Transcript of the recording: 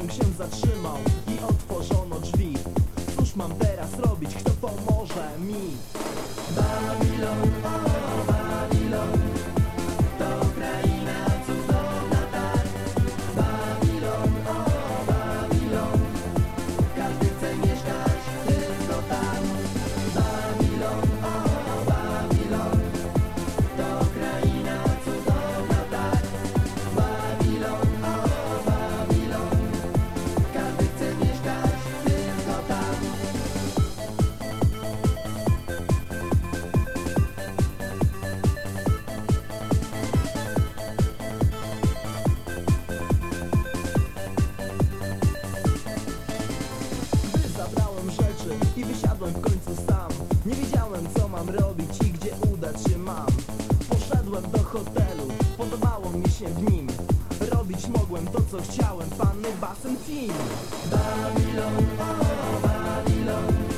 Pociąg się zatrzymał I otworzono drzwi Cóż mam teraz robić? Kto pomoże mi? Babylon wysiadłem w końcu sam. Nie wiedziałem co mam robić i gdzie udać się mam. Poszedłem do hotelu, podobało mi się w nim. Robić mogłem to co chciałem, panny basen team Babylon, o